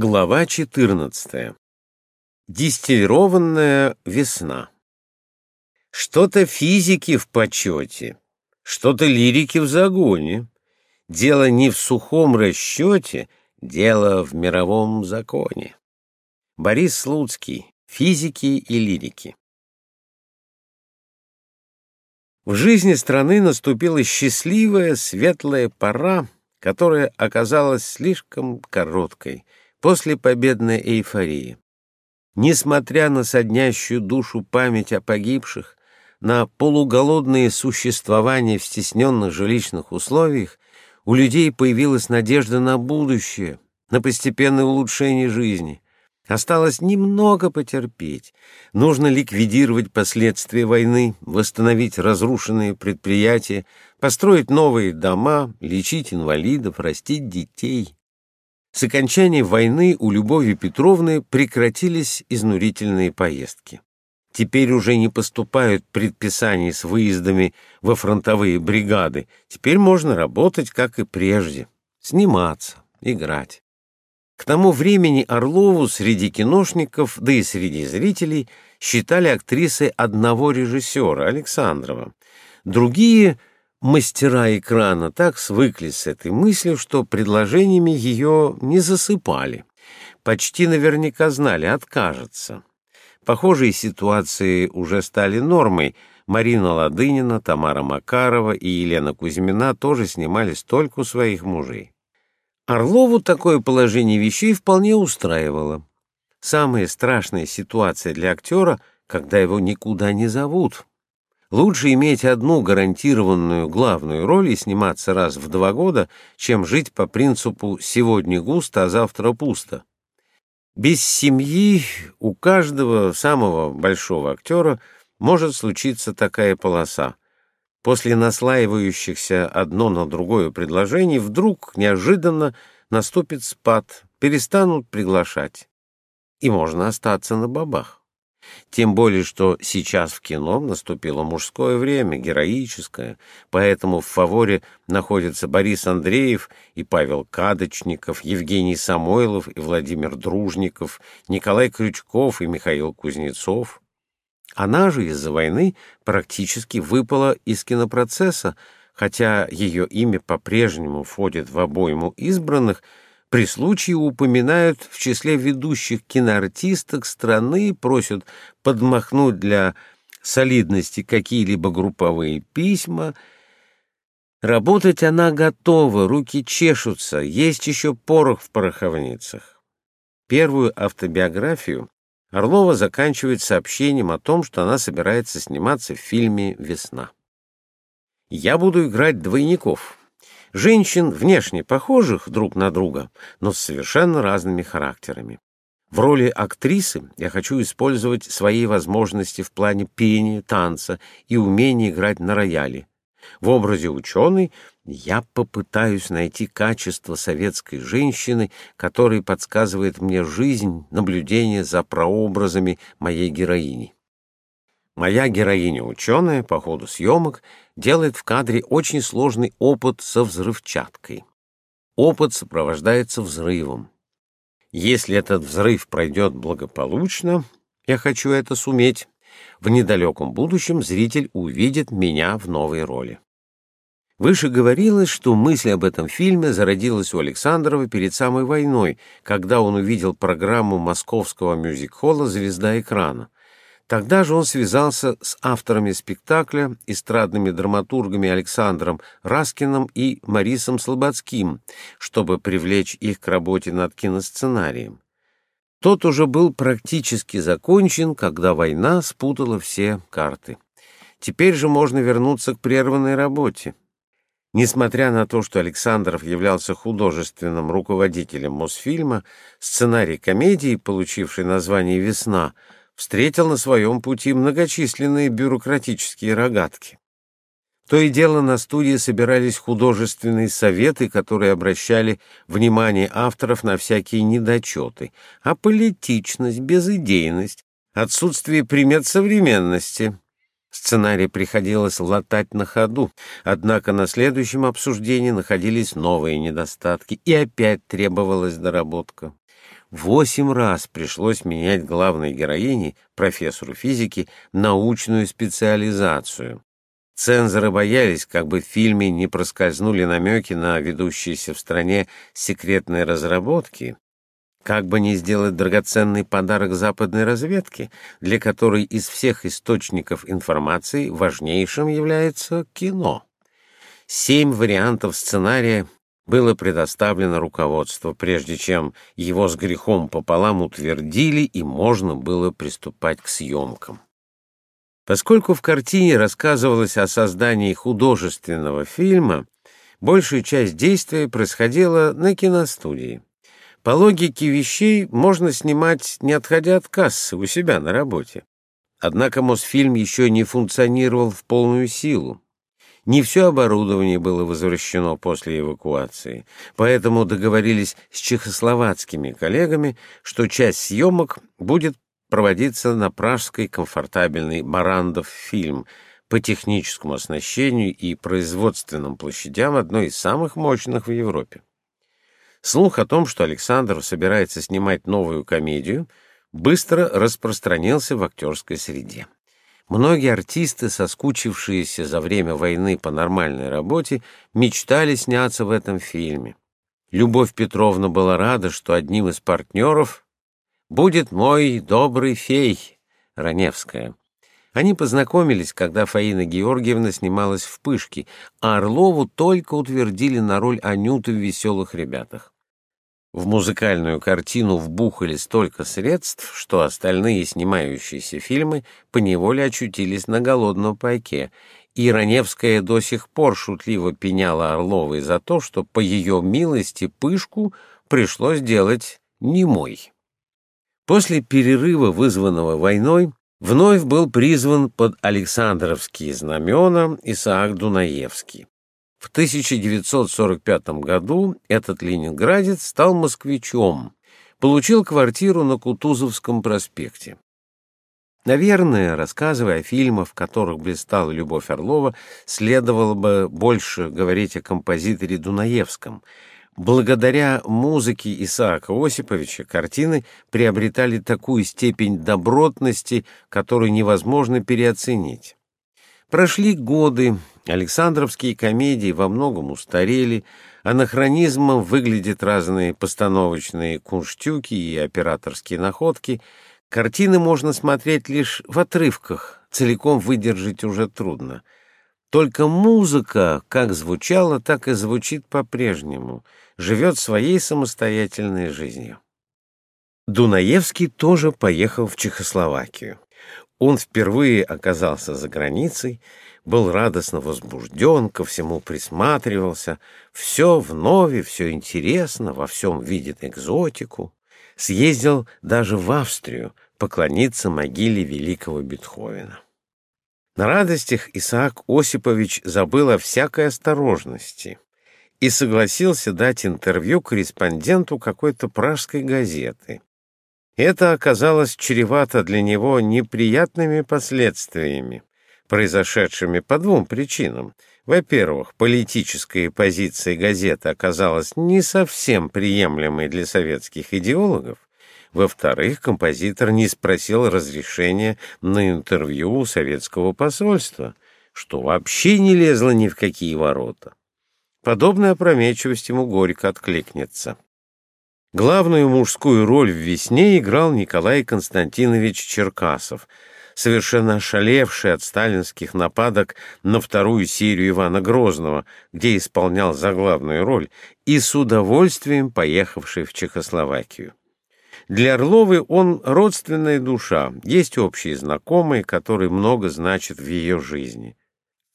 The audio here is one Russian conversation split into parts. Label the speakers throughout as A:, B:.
A: Глава 14. Дистиллированная весна. Что-то физики в почете, что-то лирики в загоне. Дело не в сухом расчете, дело в мировом законе. Борис Слуцкий. Физики и лирики. В жизни страны наступила счастливая, светлая пора, которая оказалась слишком короткой — после победной эйфории. Несмотря на соднящую душу память о погибших, на полуголодные существования в стесненных жилищных условиях, у людей появилась надежда на будущее, на постепенное улучшение жизни. Осталось немного потерпеть. Нужно ликвидировать последствия войны, восстановить разрушенные предприятия, построить новые дома, лечить инвалидов, растить детей. С окончанием войны у Любови Петровны прекратились изнурительные поездки. Теперь уже не поступают предписания с выездами во фронтовые бригады. Теперь можно работать, как и прежде. Сниматься, играть. К тому времени Орлову среди киношников, да и среди зрителей, считали актрисой одного режиссера, Александрова. Другие Мастера экрана так свыклись с этой мыслью, что предложениями ее не засыпали. Почти наверняка знали, откажется. Похожие ситуации уже стали нормой. Марина Ладынина, Тамара Макарова и Елена Кузьмина тоже снимались только у своих мужей. Орлову такое положение вещей вполне устраивало. Самая страшная ситуация для актера, когда его никуда не зовут, Лучше иметь одну гарантированную главную роль и сниматься раз в два года, чем жить по принципу «сегодня густо, а завтра пусто». Без семьи у каждого самого большого актера может случиться такая полоса. После наслаивающихся одно на другое предложений вдруг неожиданно наступит спад, перестанут приглашать. И можно остаться на бабах. Тем более, что сейчас в кино наступило мужское время, героическое, поэтому в фаворе находятся Борис Андреев и Павел Кадочников, Евгений Самойлов и Владимир Дружников, Николай Крючков и Михаил Кузнецов. Она же из-за войны практически выпала из кинопроцесса, хотя ее имя по-прежнему входит в обойму избранных — при случае упоминают в числе ведущих киноартисток страны, просят подмахнуть для солидности какие-либо групповые письма. Работать она готова, руки чешутся, есть еще порох в пороховницах. Первую автобиографию Орлова заканчивает сообщением о том, что она собирается сниматься в фильме «Весна». «Я буду играть двойников», женщин, внешне похожих друг на друга, но с совершенно разными характерами. В роли актрисы я хочу использовать свои возможности в плане пения, танца и умения играть на рояле. В образе ученой я попытаюсь найти качество советской женщины, которое подсказывает мне жизнь, наблюдение за прообразами моей героини. Моя героиня-ученая по ходу съемок делает в кадре очень сложный опыт со взрывчаткой. Опыт сопровождается взрывом. Если этот взрыв пройдет благополучно, я хочу это суметь, в недалеком будущем зритель увидит меня в новой роли. Выше говорилось, что мысль об этом фильме зародилась у Александрова перед самой войной, когда он увидел программу московского мюзик-холла «Звезда экрана». Тогда же он связался с авторами спектакля, эстрадными драматургами Александром Раскиным и Марисом Слободским, чтобы привлечь их к работе над киносценарием. Тот уже был практически закончен, когда война спутала все карты. Теперь же можно вернуться к прерванной работе. Несмотря на то, что Александров являлся художественным руководителем Мосфильма, сценарий комедии, получивший название «Весна», встретил на своем пути многочисленные бюрократические рогатки. То и дело на студии собирались художественные советы, которые обращали внимание авторов на всякие недочеты, аполитичность, безыдейность, отсутствие примет современности. Сценарий приходилось латать на ходу, однако на следующем обсуждении находились новые недостатки, и опять требовалась доработка. Восемь раз пришлось менять главной героине, профессору физики, научную специализацию. Цензоры боялись, как бы в фильме не проскользнули намеки на ведущиеся в стране секретные разработки, как бы не сделать драгоценный подарок западной разведке, для которой из всех источников информации важнейшим является кино. Семь вариантов сценария было предоставлено руководству, прежде чем его с грехом пополам утвердили и можно было приступать к съемкам. Поскольку в картине рассказывалось о создании художественного фильма, большая часть действия происходила на киностудии. По логике вещей можно снимать, не отходя от кассы, у себя на работе. Однако Мосфильм еще не функционировал в полную силу. Не все оборудование было возвращено после эвакуации, поэтому договорились с чехословацкими коллегами, что часть съемок будет проводиться на пражской комфортабельной «Барандов фильм», по техническому оснащению и производственным площадям одной из самых мощных в Европе. Слух о том, что Александр собирается снимать новую комедию, быстро распространился в актерской среде. Многие артисты, соскучившиеся за время войны по нормальной работе, мечтали сняться в этом фильме. Любовь Петровна была рада, что одним из партнеров будет мой добрый фей, Раневская. Они познакомились, когда Фаина Георгиевна снималась в «Пышке», а Орлову только утвердили на роль Анюты в «Веселых ребятах». В музыкальную картину вбухали столько средств, что остальные снимающиеся фильмы поневоле очутились на голодном пайке, и Раневская до сих пор шутливо пеняла Орловой за то, что по ее милости «Пышку» пришлось делать немой. После перерыва, вызванного войной, вновь был призван под Александровские знамена Исаак Дунаевский. В 1945 году этот ленинградец стал москвичом, получил квартиру на Кутузовском проспекте. Наверное, рассказывая о фильмах, в которых блистала Любовь Орлова, следовало бы больше говорить о композиторе Дунаевском. Благодаря музыке Исаака Осиповича картины приобретали такую степень добротности, которую невозможно переоценить. Прошли годы, Александровские комедии во многом устарели, анахронизмом выглядят разные постановочные кунштюки и операторские находки. Картины можно смотреть лишь в отрывках, целиком выдержать уже трудно. Только музыка, как звучала, так и звучит по-прежнему, живет своей самостоятельной жизнью. Дунаевский тоже поехал в Чехословакию. Он впервые оказался за границей, был радостно возбужден, ко всему присматривался, все вновь, все интересно, во всем видит экзотику. Съездил даже в Австрию поклониться могиле великого Бетховена. На радостях Исаак Осипович забыл о всякой осторожности и согласился дать интервью корреспонденту какой-то пражской газеты. Это оказалось чревато для него неприятными последствиями, произошедшими по двум причинам. Во-первых, политическая позиция газеты оказалась не совсем приемлемой для советских идеологов. Во-вторых, композитор не спросил разрешения на интервью у советского посольства, что вообще не лезло ни в какие ворота. Подобная опрометчивость ему горько откликнется. Главную мужскую роль в «Весне» играл Николай Константинович Черкасов, совершенно ошалевший от сталинских нападок на вторую серию Ивана Грозного, где исполнял заглавную роль, и с удовольствием поехавший в Чехословакию. Для Орловой он родственная душа, есть общие знакомые, которые много значат в ее жизни.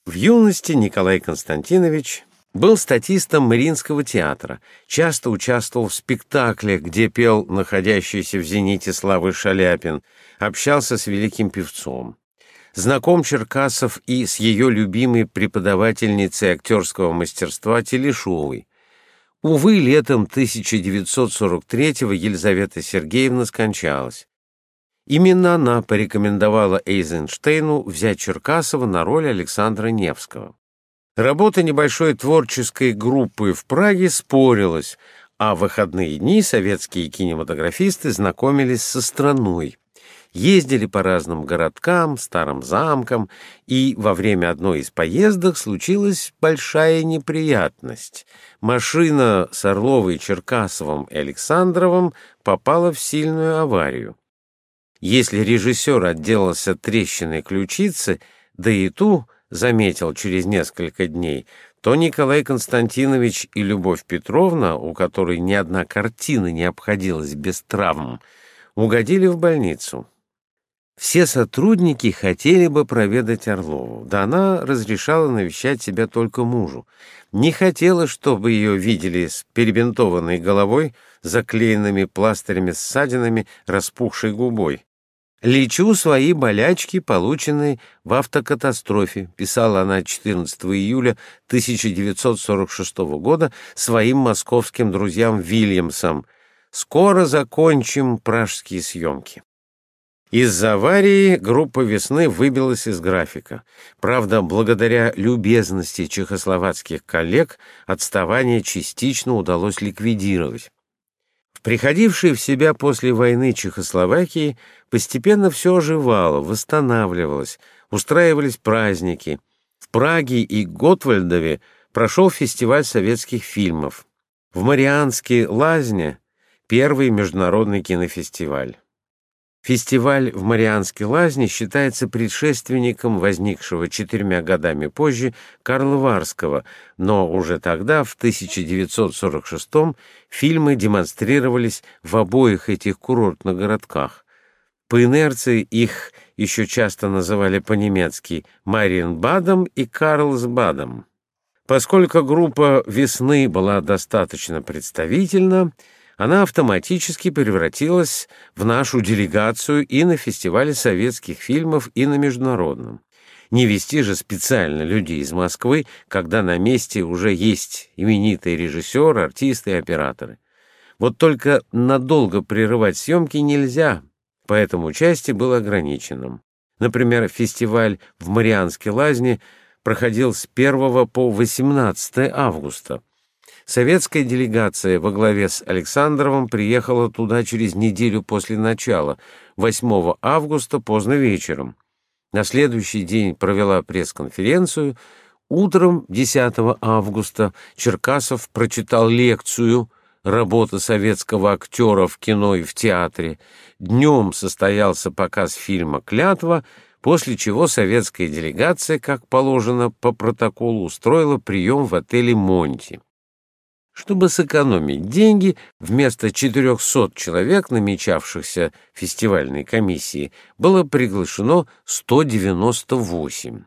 A: В юности Николай Константинович был статистом Мариинского театра, часто участвовал в спектаклях, где пел находящийся в зените славы Шаляпин, общался с великим певцом. Знаком Черкасов и с ее любимой преподавательницей актерского мастерства Телешовой. Увы, летом 1943-го Елизавета Сергеевна скончалась. Именно она порекомендовала Эйзенштейну взять Черкасова на роль Александра Невского. Работа небольшой творческой группы в Праге спорилась, а в выходные дни советские кинематографисты знакомились со страной. Ездили по разным городкам, старым замкам, и во время одной из поездок случилась большая неприятность. Машина с Орловой, Черкасовым и Александровым попала в сильную аварию. Если режиссер отделался трещиной ключицы, да и ту заметил через несколько дней, то Николай Константинович и Любовь Петровна, у которой ни одна картина не обходилась без травм, угодили в больницу. Все сотрудники хотели бы проведать Орлову, да она разрешала навещать себя только мужу. Не хотела, чтобы ее видели с перебинтованной головой, заклеенными пластырями ссадинами, распухшей губой. «Лечу свои болячки, полученные в автокатастрофе», писала она 14 июля 1946 года своим московским друзьям Вильямсом. «Скоро закончим пражские съемки». Из-за аварии группа «Весны» выбилась из графика. Правда, благодаря любезности чехословацких коллег отставание частично удалось ликвидировать приходившей в себя после войны Чехословакии, постепенно все оживало, восстанавливалось, устраивались праздники. В Праге и Готвальдове прошел фестиваль советских фильмов. В Марианске Лазне — первый международный кинофестиваль. Фестиваль в Марианской лазне считается предшественником возникшего четырьмя годами позже Карла Варского, но уже тогда, в 1946-м, фильмы демонстрировались в обоих этих курортных городках. По инерции их еще часто называли по-немецки Мариенбадом и Карлсбадом. Поскольку группа «Весны» была достаточно представительна, она автоматически превратилась в нашу делегацию и на фестивале советских фильмов, и на международном. Не вести же специально людей из Москвы, когда на месте уже есть именитые режиссеры, артисты и операторы. Вот только надолго прерывать съемки нельзя, поэтому участие было ограниченным. Например, фестиваль в Марианской лазне проходил с 1 по 18 августа. Советская делегация во главе с Александровым приехала туда через неделю после начала, 8 августа поздно вечером. На следующий день провела пресс-конференцию. Утром 10 августа Черкасов прочитал лекцию «Работа советского актера в кино и в театре». Днем состоялся показ фильма «Клятва», после чего советская делегация, как положено по протоколу, устроила прием в отеле «Монти». Чтобы сэкономить деньги, вместо 400 человек, намечавшихся фестивальной комиссии, было приглашено 198.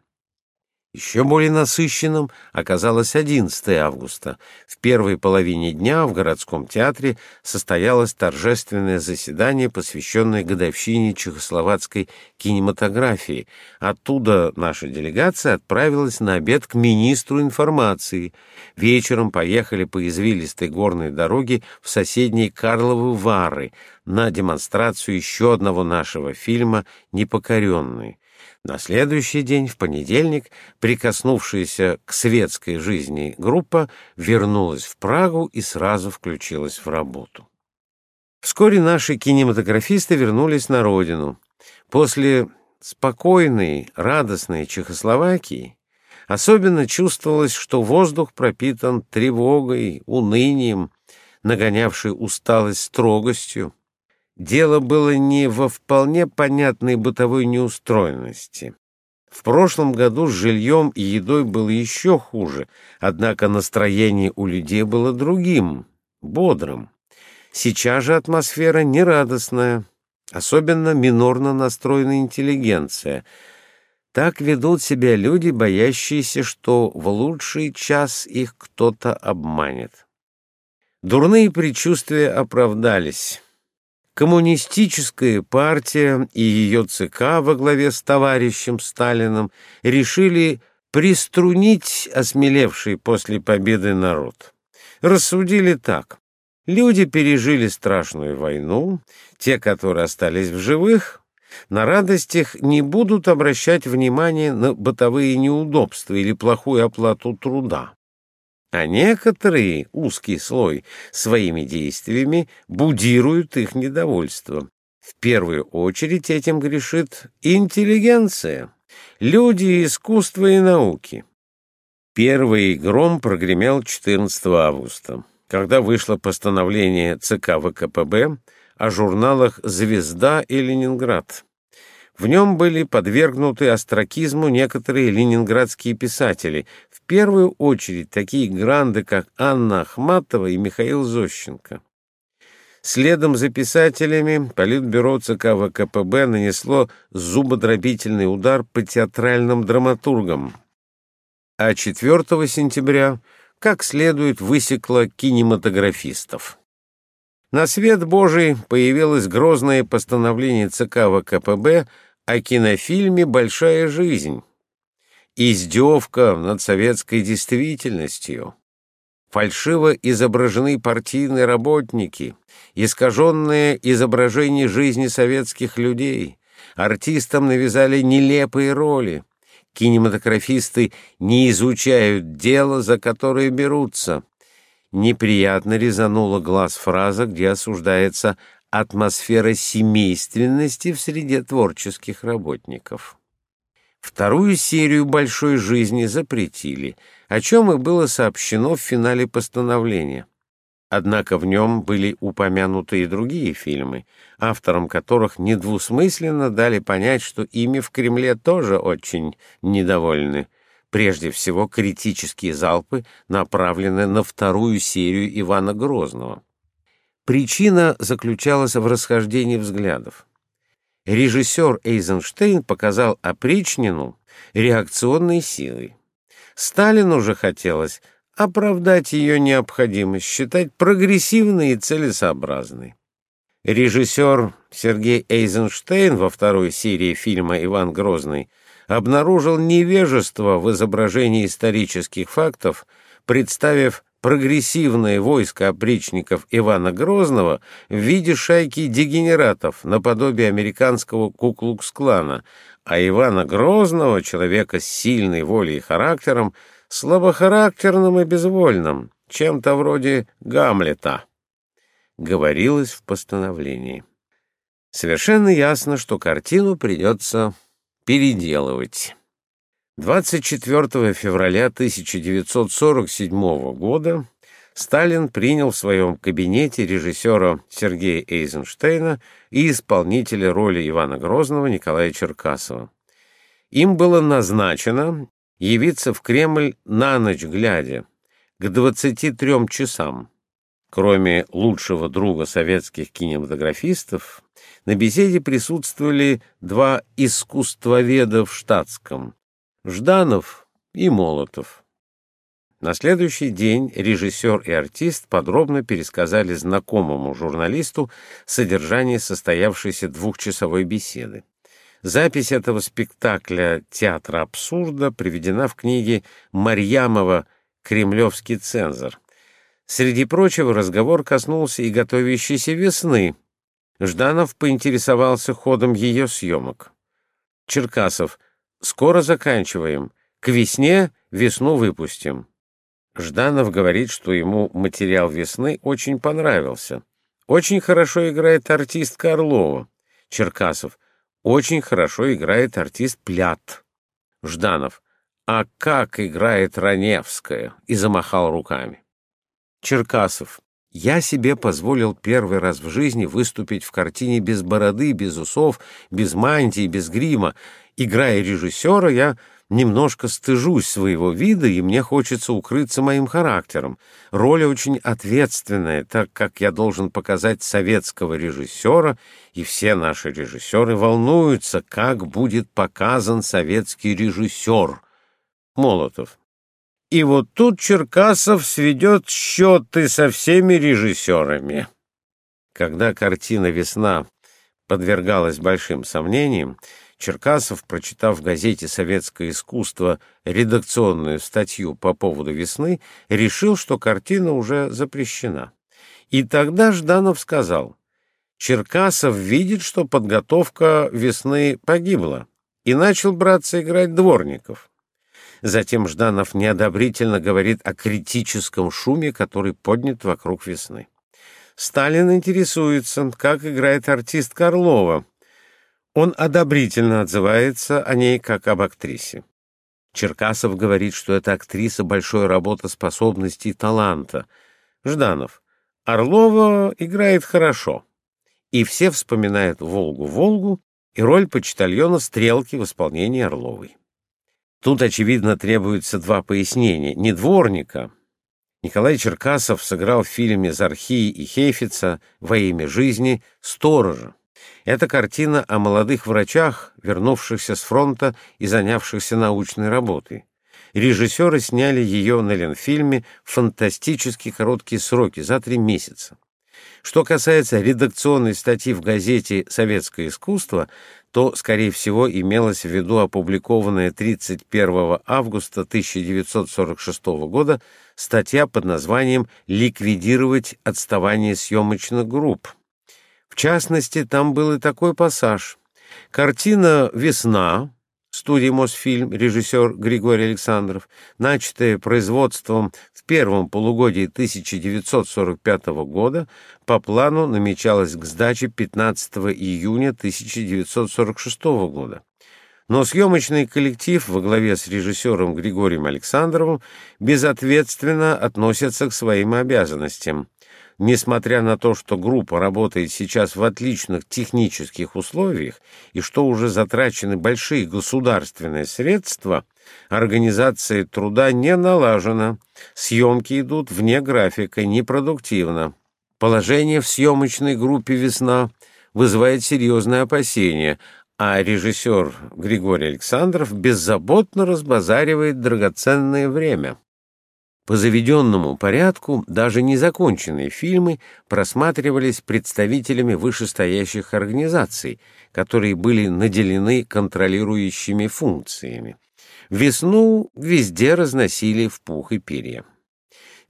A: Еще более насыщенным оказалось 11 августа. В первой половине дня в городском театре состоялось торжественное заседание, посвященное годовщине чехословацкой кинематографии. Оттуда наша делегация отправилась на обед к министру информации. Вечером поехали по извилистой горной дороге в соседние Карловы Вары на демонстрацию еще одного нашего фильма «Непокоренный». На следующий день, в понедельник, прикоснувшаяся к светской жизни группа вернулась в Прагу и сразу включилась в работу. Вскоре наши кинематографисты вернулись на родину. После спокойной, радостной Чехословакии особенно чувствовалось, что воздух пропитан тревогой, унынием, нагонявшей усталость строгостью. Дело было не во вполне понятной бытовой неустроенности. В прошлом году с жильем и едой было еще хуже, однако настроение у людей было другим, бодрым. Сейчас же атмосфера нерадостная, особенно минорно настроенная интеллигенция. Так ведут себя люди, боящиеся, что в лучший час их кто-то обманет. Дурные предчувствия оправдались. Коммунистическая партия и ее ЦК во главе с товарищем Сталиным решили приструнить осмелевший после победы народ. Рассудили так. Люди пережили страшную войну, те, которые остались в живых, На радостях не будут обращать внимание на бытовые неудобства или плохую оплату труда. А некоторые, узкий слой, своими действиями будируют их недовольство. В первую очередь этим грешит интеллигенция, люди искусства и науки. Первый гром прогремел 14 августа, когда вышло постановление ЦК ВКПБ о журналах «Звезда» и «Ленинград». В нем были подвергнуты остракизму некоторые ленинградские писатели, в первую очередь такие гранды, как Анна Ахматова и Михаил Зощенко. Следом за писателями Политбюро ЦК ВКПБ нанесло зубодробительный удар по театральным драматургам, а 4 сентября как следует высекло кинематографистов. На свет Божий появилось грозное постановление ЦК ВКПБ о кинофильме «Большая жизнь». Издевка над советской действительностью. Фальшиво изображены партийные работники, искаженное изображение жизни советских людей. Артистам навязали нелепые роли. Кинематографисты не изучают дело, за которое берутся. Неприятно резанула глаз фраза, где осуждается атмосфера семейственности в среде творческих работников. Вторую серию «Большой жизни» запретили, о чем и было сообщено в финале постановления. Однако в нем были упомянуты и другие фильмы, авторам которых недвусмысленно дали понять, что ими в Кремле тоже очень недовольны. Прежде всего, критические залпы направлены на вторую серию Ивана Грозного. Причина заключалась в расхождении взглядов. Режиссер Эйзенштейн показал опричнину реакционной силой. Сталину же хотелось оправдать ее необходимость, считать прогрессивной и целесообразной. Режиссер Сергей Эйзенштейн во второй серии фильма «Иван Грозный» обнаружил невежество в изображении исторических фактов, представив прогрессивное войско опричников Ивана Грозного в виде шайки дегенератов наподобие американского Куклукс-клана, а Ивана Грозного, человека с сильной волей и характером, слабохарактерным и безвольным, чем-то вроде Гамлета, говорилось в постановлении. Совершенно ясно, что картину придется переделывать. 24 февраля 1947 года Сталин принял в своем кабинете режиссера Сергея Эйзенштейна и исполнителя роли Ивана Грозного Николая Черкасова. Им было назначено явиться в Кремль на ночь глядя, к 23 часам. Кроме лучшего друга советских кинематографистов, на беседе присутствовали два искусствоведа в штатском Жданов и Молотов. На следующий день режиссер и артист подробно пересказали знакомому журналисту содержание состоявшейся двухчасовой беседы. Запись этого спектакля «Театра абсурда» приведена в книге Марьямова «Кремлевский цензор». Среди прочего разговор коснулся и готовящейся весны. Жданов поинтересовался ходом ее съемок. Черкасов — Скоро заканчиваем. К весне весну выпустим. Жданов говорит, что ему материал весны очень понравился. Очень хорошо играет артистка Орлова. Черкасов. Очень хорошо играет артист Плят. Жданов. А как играет Раневская? И замахал руками. Черкасов. Я себе позволил первый раз в жизни выступить в картине без бороды, без усов, без мантии, без грима. Играя режиссера, я немножко стыжусь своего вида, и мне хочется укрыться моим характером. Роль очень ответственная, так как я должен показать советского режиссера, и все наши режиссеры волнуются, как будет показан советский режиссер. Молотов. И вот тут Черкасов сведет счеты со всеми режиссерами. Когда картина «Весна» подвергалась большим сомнениям, Черкасов, прочитав в газете «Советское искусство» редакционную статью по поводу «Весны», решил, что картина уже запрещена. И тогда Жданов сказал, Черкасов видит, что подготовка весны погибла, и начал браться играть дворников. Затем Жданов неодобрительно говорит о критическом шуме, который поднят вокруг весны. Сталин интересуется, как играет артист Карлова. Он одобрительно отзывается о ней как об актрисе. Черкасов говорит, что эта актриса большой работоспособности и таланта. Жданов. Орлова играет хорошо. И все вспоминают «Волгу-Волгу» и роль почтальона Стрелки в исполнении Орловой. Тут, очевидно, требуется два пояснения. Не дворника. Николай Черкасов сыграл в фильме «Зархи» и «Хейфица» во имя жизни сторожа. Это картина о молодых врачах, вернувшихся с фронта и занявшихся научной работой. Режиссеры сняли ее на Ленфильме в фантастически короткие сроки, за три месяца. Что касается редакционной статьи в газете «Советское искусство», то, скорее всего, имелось в виду опубликованная 31 августа 1946 года статья под названием «Ликвидировать отставание съемочных групп». В частности, там был и такой пассаж. Картина «Весна» студии «Мосфильм» режиссер Григорий Александров, начатая производством в первом полугодии 1945 года, по плану намечалась к сдаче 15 июня 1946 года. Но съемочный коллектив во главе с режиссером Григорием Александровым безответственно относится к своим обязанностям. Несмотря на то, что группа работает сейчас в отличных технических условиях и что уже затрачены большие государственные средства, организация труда не налажена, съемки идут вне графика, непродуктивно. Положение в съемочной группе «Весна» вызывает серьезные опасения, а режиссер Григорий Александров беззаботно разбазаривает драгоценное время. По заведенному порядку даже незаконченные фильмы просматривались представителями вышестоящих организаций, которые были наделены контролирующими функциями. Весну везде разносили в пух и перья.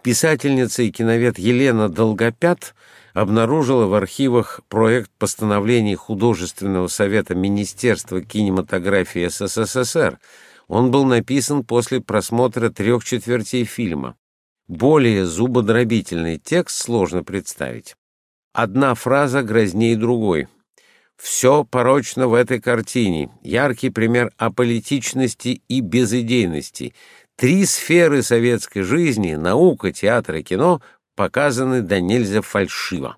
A: Писательница и киновед Елена Долгопят обнаружила в архивах проект постановлений Художественного совета Министерства кинематографии СССР – он был написан после просмотра трех четвертей фильма. Более зубодробительный текст сложно представить. Одна фраза грознее другой. Все порочно в этой картине. Яркий пример аполитичности и безыдейности. Три сферы советской жизни — наука, театр и кино — показаны до нельзя фальшиво.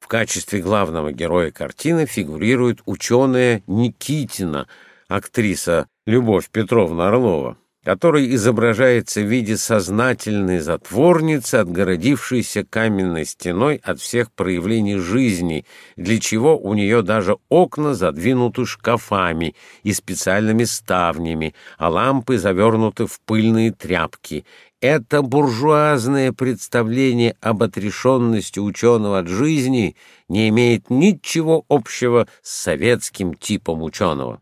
A: В качестве главного героя картины фигурирует ученая Никитина — актриса Любовь Петровна Орлова, которая изображается в виде сознательной затворницы, отгородившейся каменной стеной от всех проявлений жизни, для чего у нее даже окна задвинуты шкафами и специальными ставнями, а лампы завернуты в пыльные тряпки. Это буржуазное представление об отрешенности ученого от жизни не имеет ничего общего с советским типом ученого.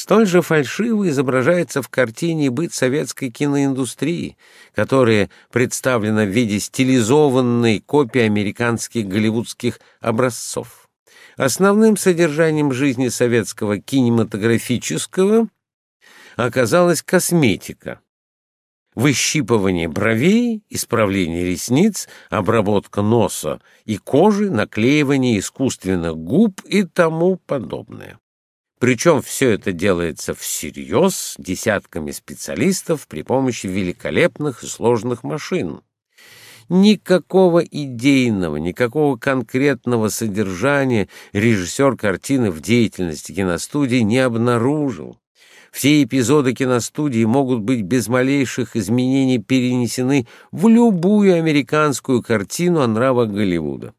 A: Столь же фальшиво изображается в картине быт советской киноиндустрии, которая представлена в виде стилизованной копии американских голливудских образцов. Основным содержанием жизни советского кинематографического оказалась косметика. Выщипывание бровей, исправление ресниц, обработка носа и кожи, наклеивание искусственных губ и тому подобное. Причем все это делается всерьез десятками специалистов при помощи великолепных и сложных машин. Никакого идейного, никакого конкретного содержания режиссер картины в деятельности киностудии не обнаружил. Все эпизоды киностудии могут быть без малейших изменений перенесены в любую американскую картину о нравах Голливуда.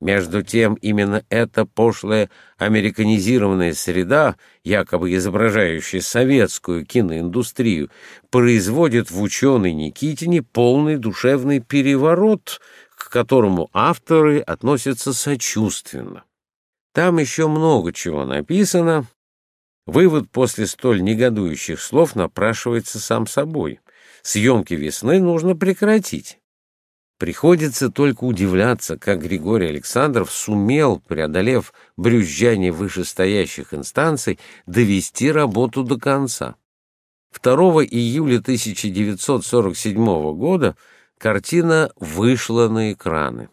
A: Между тем, именно эта пошлая американизированная среда, якобы изображающая советскую киноиндустрию, производит в ученой Никитине полный душевный переворот, к которому авторы относятся сочувственно. Там еще много чего написано. Вывод после столь негодующих слов напрашивается сам собой. Съемки весны нужно прекратить. Приходится только удивляться, как Григорий Александров сумел, преодолев брюзжание вышестоящих инстанций, довести работу до конца. 2 июля 1947 года картина вышла на экраны.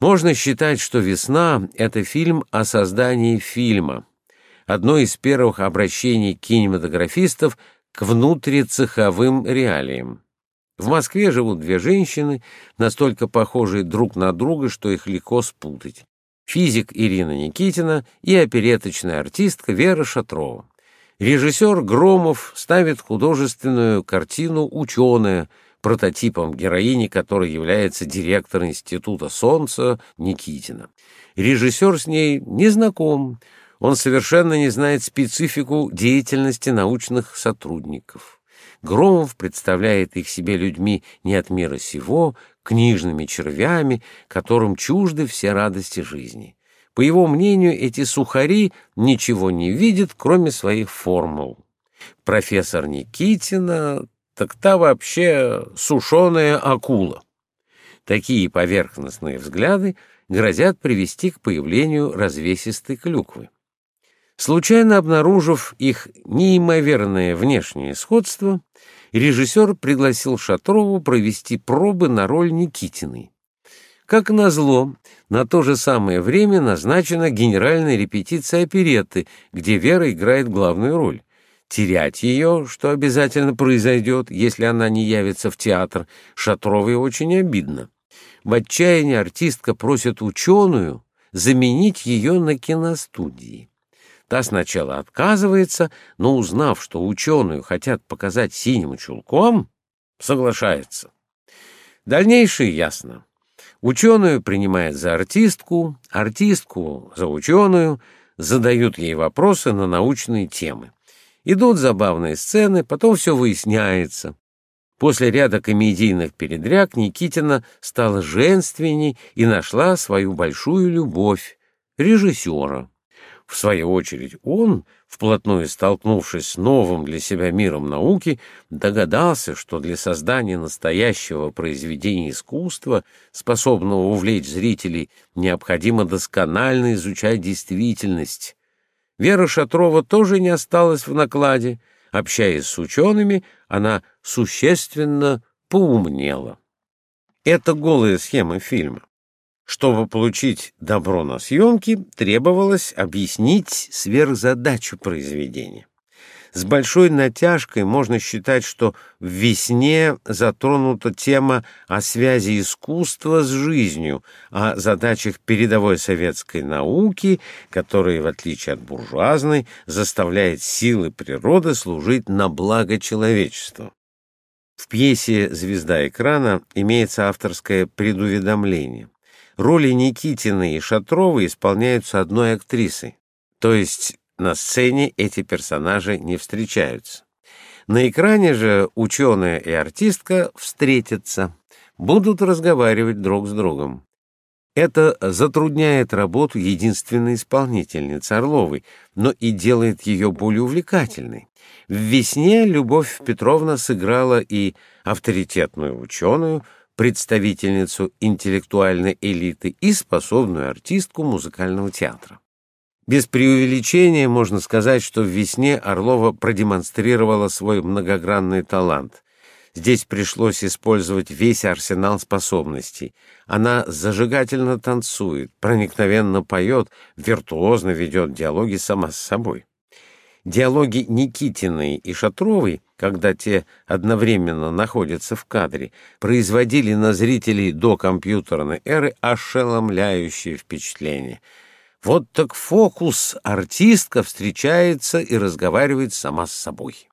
A: Можно считать, что «Весна» — это фильм о создании фильма, одно из первых обращений кинематографистов к внутрицеховым реалиям. В Москве живут две женщины, настолько похожие друг на друга, что их легко спутать. Физик Ирина Никитина и опереточная артистка Вера Шатрова. Режиссер Громов ставит художественную картину «Ученая», прототипом героини которой является директор Института Солнца Никитина. Режиссер с ней не знаком, он совершенно не знает специфику деятельности научных сотрудников. Громов представляет их себе людьми не от мира сего, книжными червями, которым чужды все радости жизни. По его мнению, эти сухари ничего не видят, кроме своих формул. Профессор Никитина, так та вообще сушеная акула. Такие поверхностные взгляды грозят привести к появлению развесистой клюквы. Случайно обнаружив их неимоверное внешнее сходство, режиссер пригласил Шатрову провести пробы на роль Никитиной. Как назло, на то же самое время назначена генеральная репетиция оперетты, где Вера играет главную роль. Терять ее, что обязательно произойдет, если она не явится в театр, Шатровой очень обидно. В отчаянии артистка просит ученую заменить ее на киностудии. Та сначала отказывается, но, узнав, что ученую хотят показать синим чулком, соглашается. Дальнейшее ясно. Ученую принимает за артистку, артистку за ученую, задают ей вопросы на научные темы. Идут забавные сцены, потом все выясняется. После ряда комедийных передряг Никитина стала женственней и нашла свою большую любовь — режиссера. В свою очередь он, вплотную столкнувшись с новым для себя миром науки, догадался, что для создания настоящего произведения искусства, способного увлечь зрителей, необходимо досконально изучать действительность. Вера Шатрова тоже не осталась в накладе. Общаясь с учеными, она существенно поумнела. Это голая схема фильма. Чтобы получить добро на съемки, требовалось объяснить сверхзадачу произведения. С большой натяжкой можно считать, что в «Весне» затронута тема о связи искусства с жизнью, о задачах передовой советской науки, которые, в отличие от буржуазной, заставляет силы природы служить на благо человечества. В пьесе «Звезда экрана» имеется авторское предуведомление. Роли Никитиной и Шатровой исполняются одной актрисой, то есть на сцене эти персонажи не встречаются. На экране же ученая и артистка встретятся, будут разговаривать друг с другом. Это затрудняет работу единственной исполнительницы Орловой, но и делает ее более увлекательной. В «Весне» Любовь Петровна сыграла и авторитетную ученую, представительницу интеллектуальной элиты и способную артистку музыкального театра. Без преувеличения можно сказать, что в «Весне» Орлова продемонстрировала свой многогранный талант. Здесь пришлось использовать весь арсенал способностей. Она зажигательно танцует, проникновенно поет, виртуозно ведет диалоги сама с собой. Диалоги Никитиной и Шатровой, когда те одновременно находятся в кадре, производили на зрителей до компьютерной эры ошеломляющее впечатление. Вот так фокус, артистка встречается и разговаривает сама с собой.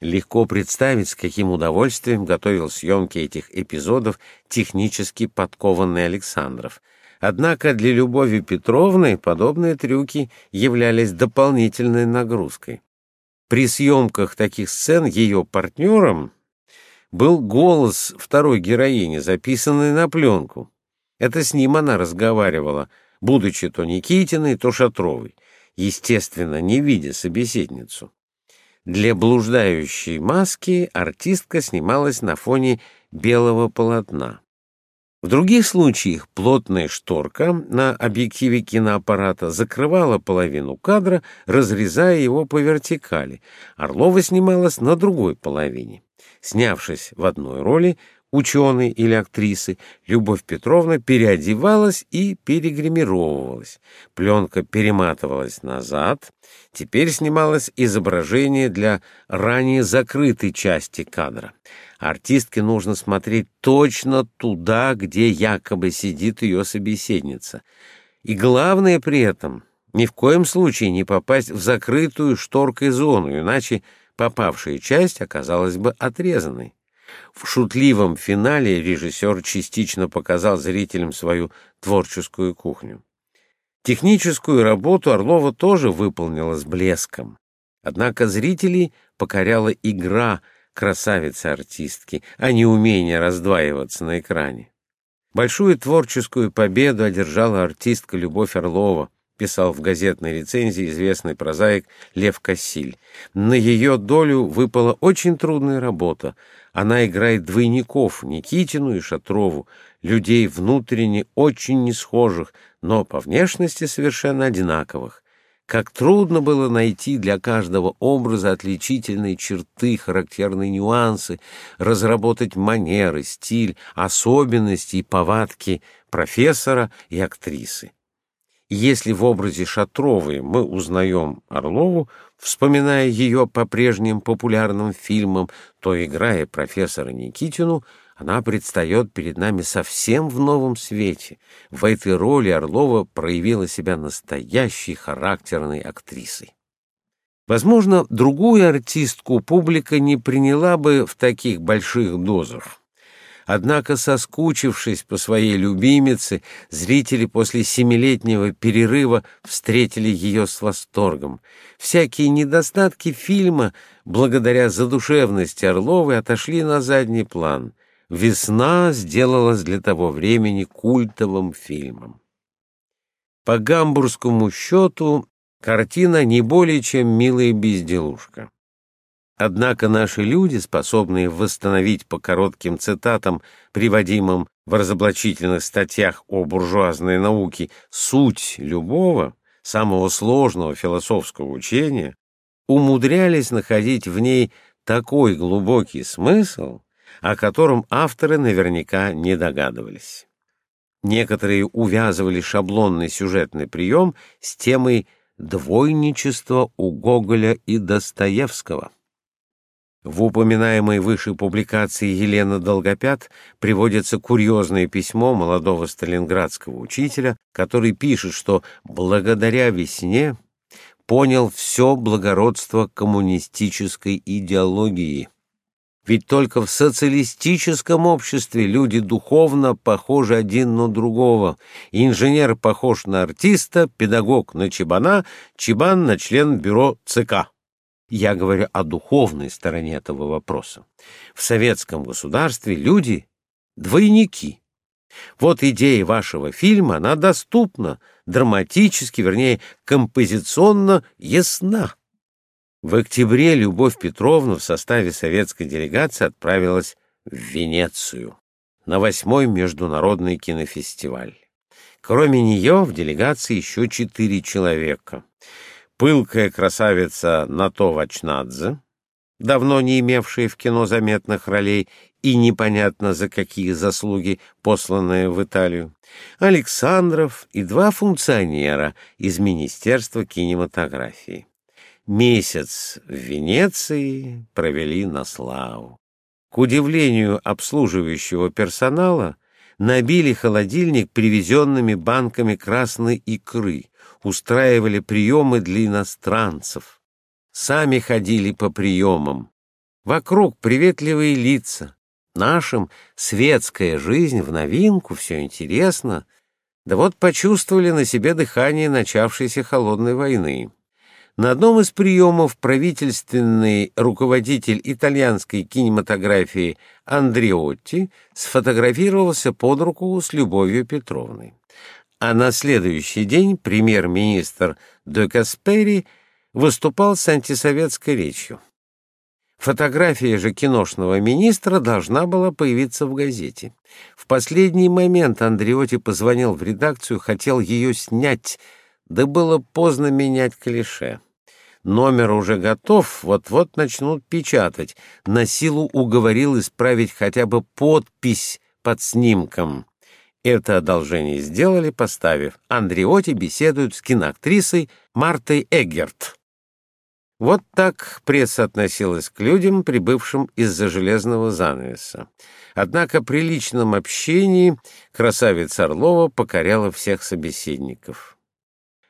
A: Легко представить, с каким удовольствием готовил съемки этих эпизодов технически подкованный Александров — Однако для Любови Петровны подобные трюки являлись дополнительной нагрузкой. При съемках таких сцен ее партнером был голос второй героини, записанный на пленку. Это с ним она разговаривала, будучи то Никитиной, то Шатровой, естественно, не видя собеседницу. Для блуждающей маски артистка снималась на фоне белого полотна. В других случаях плотная шторка на объективе киноаппарата закрывала половину кадра, разрезая его по вертикали. Орлова снималась на другой половине. Снявшись в одной роли, ученой или актрисы, Любовь Петровна переодевалась и перегримировывалась. Пленка перематывалась назад. Теперь снималось изображение для ранее закрытой части кадра. Артистке нужно смотреть точно туда, где якобы сидит ее собеседница. И главное при этом ни в коем случае не попасть в закрытую шторкой зону, иначе попавшая часть оказалась бы отрезанной. В шутливом финале режиссер частично показал зрителям свою творческую кухню. Техническую работу Орлова тоже выполнила с блеском. Однако зрителей покоряла игра красавицы-артистки, а не умение раздваиваться на экране. Большую творческую победу одержала артистка Любовь Орлова, писал в газетной рецензии известный прозаик Лев Кассиль. На ее долю выпала очень трудная работа. Она играет двойников Никитину и Шатрову, людей внутренне очень не схожих, но по внешности совершенно одинаковых. Как трудно было найти для каждого образа отличительные черты, характерные нюансы, разработать манеры, стиль, особенности и повадки профессора и актрисы. Если в образе Шатровой мы узнаем Орлову, вспоминая ее по прежним популярным фильмам, то, играя профессора Никитину, она предстает перед нами совсем в новом свете. В этой роли Орлова проявила себя настоящей характерной актрисой. Возможно, другую артистку публика не приняла бы в таких больших дозах. Однако, соскучившись по своей любимице, зрители после семилетнего перерыва встретили ее с восторгом. Всякие недостатки фильма, благодаря задушевности Орловой, отошли на задний план. «Весна» сделалась для того времени культовым фильмом. По гамбургскому счету картина не более чем милая безделушка. Однако наши люди, способные восстановить по коротким цитатам, приводимым в разоблачительных статьях о буржуазной науке, суть любого, самого сложного философского учения, умудрялись находить в ней такой глубокий смысл, о котором авторы наверняка не догадывались. Некоторые увязывали шаблонный сюжетный прием с темой двойничества у Гоголя и Достоевского. В упоминаемой выше публикации Елена Долгопят приводится курьезное письмо молодого сталинградского учителя, который пишет, что благодаря весне понял все благородство коммунистической идеологии. Ведь только в социалистическом обществе люди духовно похожи один на другого. Инженер похож на артиста, педагог на чебана, чебан на член бюро ЦК. Я говорю о духовной стороне этого вопроса. В советском государстве люди — двойники. Вот идея вашего фильма, она доступна, драматически, вернее, композиционно ясна. В октябре Любовь Петровна в составе советской делегации отправилась в Венецию на восьмой международный кинофестиваль. Кроме нее в делегации еще четыре человека пылкая красавица Нато Вачнадзе, давно не имевшая в кино заметных ролей и непонятно за какие заслуги посланная в Италию, Александров и два функционера из Министерства кинематографии. Месяц в Венеции провели на славу. К удивлению обслуживающего персонала, набили холодильник привезенными банками красной икры, устраивали приемы для иностранцев, сами ходили по приемам. Вокруг приветливые лица. Нашим светская жизнь в новинку, все интересно. Да вот почувствовали на себе дыхание начавшейся холодной войны. На одном из приемов правительственный руководитель итальянской кинематографии Андреотти сфотографировался под руку с Любовью Петровной а на следующий день премьер-министр де Каспери выступал с антисоветской речью. Фотография же киношного министра должна была появиться в газете. В последний момент Андреоти позвонил в редакцию, хотел ее снять, да было поздно менять клише. Номер уже готов, вот-вот начнут печатать. На силу уговорил исправить хотя бы подпись под снимком. Это одолжение сделали, поставив «Андреоти беседует с киноактрисой Мартой Эггерт». Вот так пресса относилась к людям, прибывшим из-за железного занавеса. Однако при личном общении красавица Орлова покоряла всех собеседников.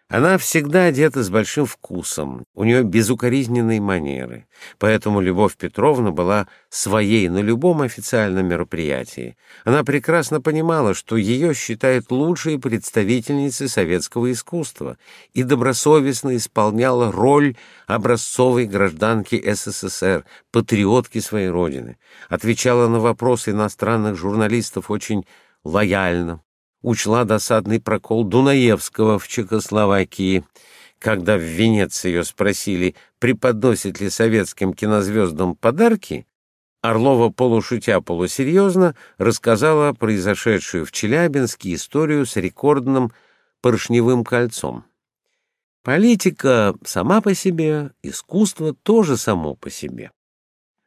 A: Она всегда одета с большим вкусом, у нее безукоризненные манеры, поэтому Любовь Петровна была своей на любом официальном мероприятии. Она прекрасно понимала, что ее считают лучшей представительницей советского искусства и добросовестно исполняла роль образцовой гражданки СССР, патриотки своей родины, отвечала на вопросы иностранных журналистов очень лояльно, учла досадный прокол Дунаевского в Чехословакии, когда в Венеции ее спросили, преподносит ли советским кинозвездам подарки, Орлова, полушутя полусерьезно, рассказала произошедшую в Челябинске историю с рекордным поршневым кольцом. Политика сама по себе, искусство тоже само по себе.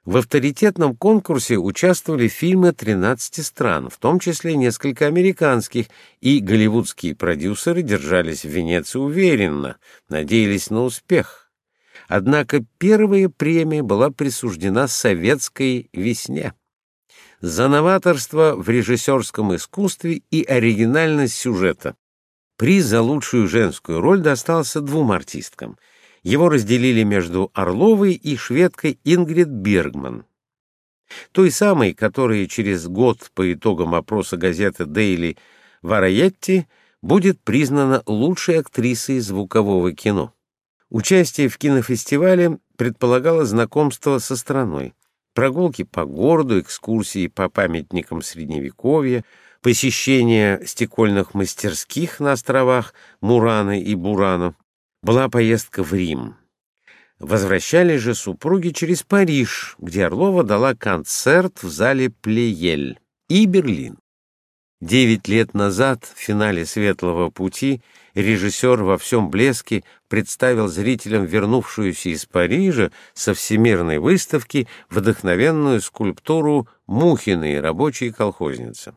A: В авторитетном конкурсе участвовали фильмы 13 стран, в том числе несколько американских, и голливудские продюсеры держались в Венеции уверенно, надеялись на успех. Однако первая премия была присуждена советской весне. За новаторство в режиссерском искусстве и оригинальность сюжета. Приз за лучшую женскую роль достался двум артисткам — его разделили между Орловой и шведкой Ингрид Бергман. Той самой, которая через год по итогам опроса газеты «Дейли» Вараетти будет признана лучшей актрисой звукового кино. Участие в кинофестивале предполагало знакомство со страной, прогулки по городу, экскурсии по памятникам Средневековья, посещение стекольных мастерских на островах Мурана и Бурана, была поездка в Рим. Возвращались же супруги через Париж, где Орлова дала концерт в зале Плеель, и Берлин. Девять лет назад в финале «Светлого пути» режиссер во всем блеске представил зрителям вернувшуюся из Парижа со всемирной выставки вдохновенную скульптуру Мухиной рабочей колхозницы.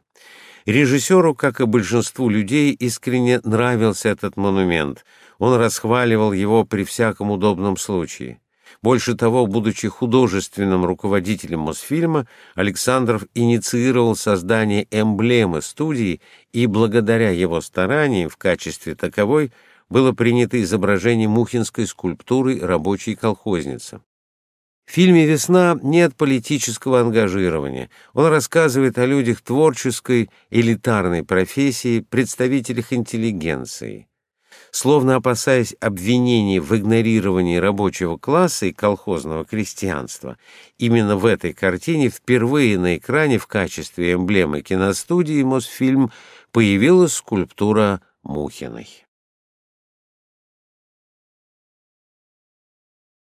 A: Режиссеру, как и большинству людей, искренне нравился этот монумент. Он расхваливал его при всяком удобном случае. Больше того, будучи художественным руководителем Мосфильма, Александров инициировал создание эмблемы студии, и благодаря его стараниям в качестве таковой было принято изображение мухинской скульптуры рабочей колхозницы. В фильме «Весна» нет политического ангажирования. Он рассказывает о людях творческой, элитарной профессии, представителях интеллигенции. Словно опасаясь обвинений в игнорировании рабочего класса и колхозного крестьянства, именно в этой картине впервые на экране в качестве эмблемы киностудии «Мосфильм» появилась скульптура Мухиной.